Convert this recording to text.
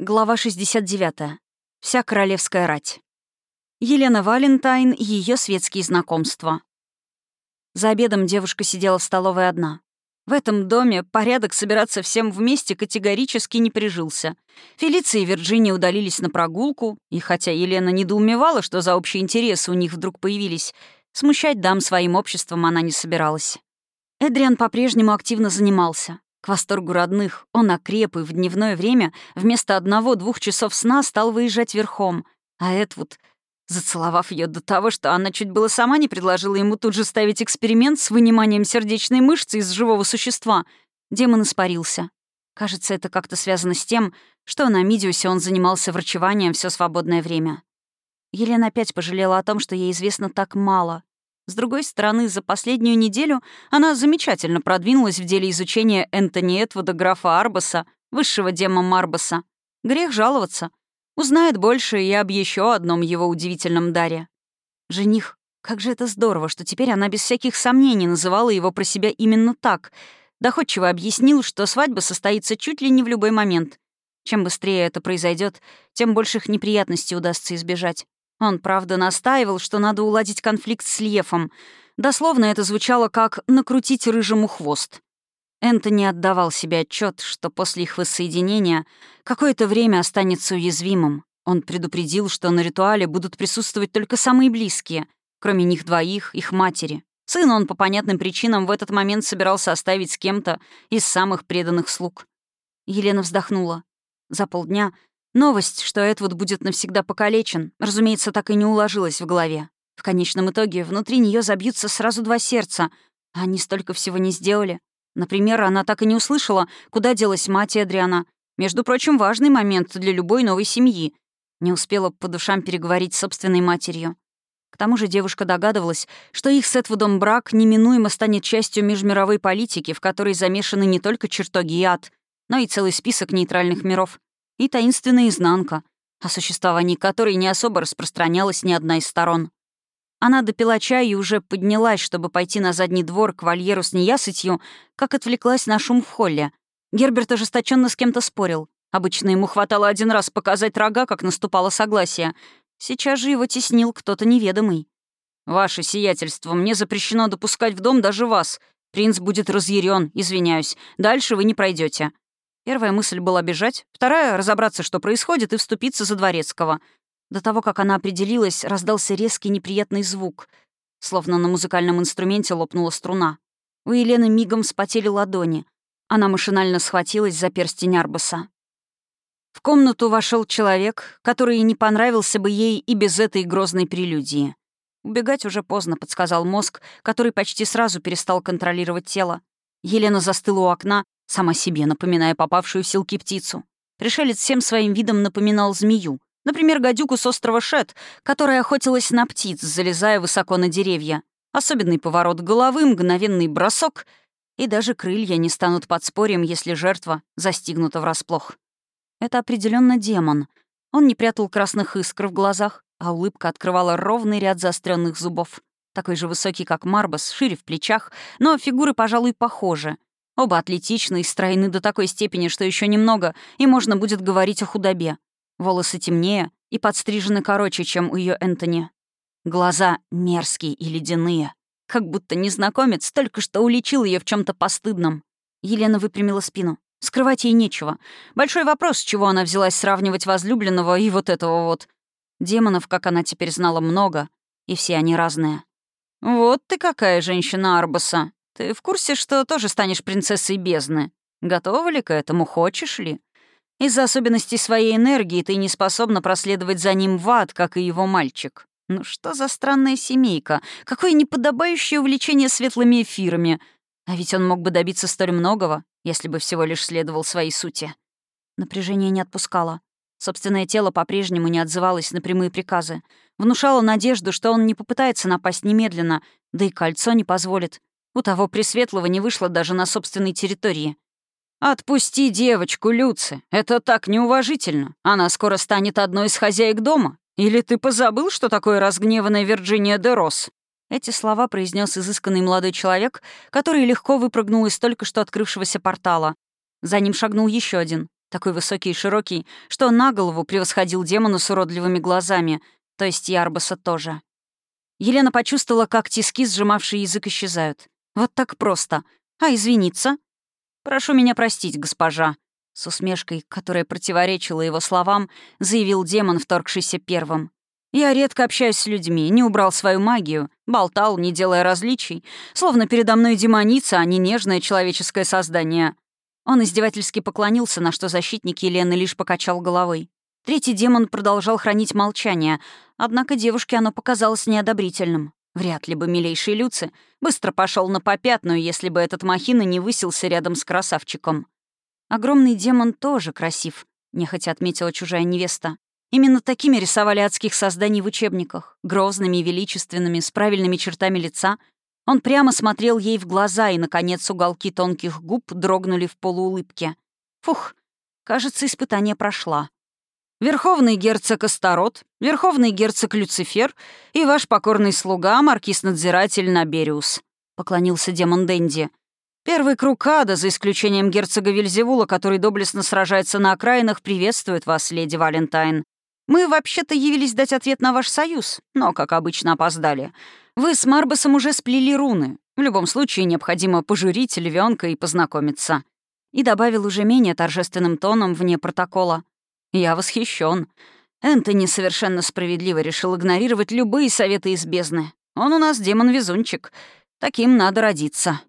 Глава 69. Вся королевская рать. Елена Валентайн и ее светские знакомства. За обедом девушка сидела в столовой одна. В этом доме порядок собираться всем вместе категорически не прижился. Фелиция и Вирджиния удалились на прогулку, и хотя Елена недоумевала, что за общие интересы у них вдруг появились, смущать дам своим обществом она не собиралась. Эдриан по-прежнему активно занимался. К восторгу родных он окреп и в дневное время вместо одного-двух часов сна стал выезжать верхом, а Эдвуд, зацеловав ее до того, что она чуть было сама не предложила ему тут же ставить эксперимент с выниманием сердечной мышцы из живого существа, демон испарился. Кажется, это как-то связано с тем, что на Мидиусе он занимался врачеванием все свободное время. Елена опять пожалела о том, что ей известно так мало. С другой стороны, за последнюю неделю она замечательно продвинулась в деле изучения Энтони Этвуда, графа Арбаса, высшего дема Марбаса. Грех жаловаться. Узнает больше и об еще одном его удивительном даре. Жених. Как же это здорово, что теперь она без всяких сомнений называла его про себя именно так. Доходчиво объяснил, что свадьба состоится чуть ли не в любой момент. Чем быстрее это произойдет, тем больших неприятностей удастся избежать. Он, правда, настаивал, что надо уладить конфликт с Льефом. Дословно это звучало как «накрутить рыжему хвост». Энтони отдавал себе отчет, что после их воссоединения какое-то время останется уязвимым. Он предупредил, что на ритуале будут присутствовать только самые близкие, кроме них двоих, их матери. Сына он по понятным причинам в этот момент собирался оставить с кем-то из самых преданных слуг. Елена вздохнула. За полдня Новость, что Эдвуд будет навсегда покалечен, разумеется, так и не уложилась в голове. В конечном итоге внутри нее забьются сразу два сердца, а они столько всего не сделали. Например, она так и не услышала, куда делась мать Эдриана. Между прочим, важный момент для любой новой семьи. Не успела по душам переговорить с собственной матерью. К тому же девушка догадывалась, что их с Эдвудом брак неминуемо станет частью межмировой политики, в которой замешаны не только чертоги и ад, но и целый список нейтральных миров и таинственная изнанка, о существовании которой не особо распространялась ни одна из сторон. Она допила чай и уже поднялась, чтобы пойти на задний двор к вольеру с неясытью, как отвлеклась на шум в холле. Герберт ожесточенно с кем-то спорил. Обычно ему хватало один раз показать рога, как наступало согласие. Сейчас же его теснил кто-то неведомый. «Ваше сиятельство, мне запрещено допускать в дом даже вас. Принц будет разъярен, извиняюсь. Дальше вы не пройдете. Первая мысль была бежать, вторая — разобраться, что происходит, и вступиться за Дворецкого. До того, как она определилась, раздался резкий неприятный звук. Словно на музыкальном инструменте лопнула струна. У Елены мигом вспотели ладони. Она машинально схватилась за перстень Арбаса. В комнату вошел человек, который не понравился бы ей и без этой грозной прелюдии. «Убегать уже поздно», — подсказал мозг, который почти сразу перестал контролировать тело. Елена застыла у окна, сама себе напоминая попавшую в силки птицу. Пришелец всем своим видом напоминал змею. Например, гадюку с острова Шет, которая охотилась на птиц, залезая высоко на деревья. Особенный поворот головы, мгновенный бросок, и даже крылья не станут подспорьем, если жертва застигнута врасплох. Это определенно демон. Он не прятал красных искр в глазах, а улыбка открывала ровный ряд заостренных зубов. Такой же высокий, как Марбас, шире в плечах, но фигуры, пожалуй, похожи. Оба атлетичны и стройны до такой степени, что еще немного, и можно будет говорить о худобе. Волосы темнее и подстрижены короче, чем у ее Энтони. Глаза мерзкие и ледяные. Как будто незнакомец только что уличил ее в чем то постыдном. Елена выпрямила спину. Скрывать ей нечего. Большой вопрос, с чего она взялась сравнивать возлюбленного и вот этого вот. Демонов, как она теперь знала, много, и все они разные. «Вот ты какая женщина Арбаса!» Ты в курсе, что тоже станешь принцессой бездны? Готова ли к этому, хочешь ли? Из-за особенностей своей энергии ты не способна проследовать за ним в ад, как и его мальчик. Ну что за странная семейка? Какое неподобающее увлечение светлыми эфирами. А ведь он мог бы добиться столь многого, если бы всего лишь следовал своей сути. Напряжение не отпускало. Собственное тело по-прежнему не отзывалось на прямые приказы. Внушало надежду, что он не попытается напасть немедленно, да и кольцо не позволит. У того Пресветлого не вышло даже на собственной территории. «Отпусти девочку, Люци. Это так неуважительно. Она скоро станет одной из хозяек дома. Или ты позабыл, что такое разгневанная Вирджиния де Росс?» Эти слова произнес изысканный молодой человек, который легко выпрыгнул из только что открывшегося портала. За ним шагнул еще один. такой высокий и широкий, что на голову превосходил демона с уродливыми глазами, то есть Ярбаса тоже. Елена почувствовала, как тиски, сжимавшие язык, исчезают. Вот так просто. А извиниться? «Прошу меня простить, госпожа», — с усмешкой, которая противоречила его словам, заявил демон, вторгшийся первым. «Я редко общаюсь с людьми, не убрал свою магию, болтал, не делая различий, словно передо мной демоница, а не нежное человеческое создание». Он издевательски поклонился, на что защитник Елены лишь покачал головой. Третий демон продолжал хранить молчание, однако девушке оно показалось неодобрительным. Вряд ли бы милейший Люци быстро пошел на попятную, если бы этот махина не высился рядом с красавчиком. Огромный демон тоже красив, нехотя отметила чужая невеста. Именно такими рисовали адских созданий в учебниках, грозными величественными, с правильными чертами лица. Он прямо смотрел ей в глаза, и, наконец, уголки тонких губ дрогнули в полуулыбке. Фух, кажется, испытание прошло. Верховный герцог Астарот, верховный герцог Люцифер и ваш покорный слуга, маркиз-надзиратель Набериус», — поклонился демон Дэнди. «Первый круг ада, за исключением герцога Вильзевула, который доблестно сражается на окраинах, приветствует вас, леди Валентайн. Мы вообще-то явились дать ответ на ваш союз, но, как обычно, опоздали. Вы с Марбасом уже сплели руны. В любом случае, необходимо пожурить львенка и познакомиться». И добавил уже менее торжественным тоном вне протокола. Я восхищен. Энтони совершенно справедливо решил игнорировать любые советы из бездны. Он у нас демон-везунчик. Таким надо родиться.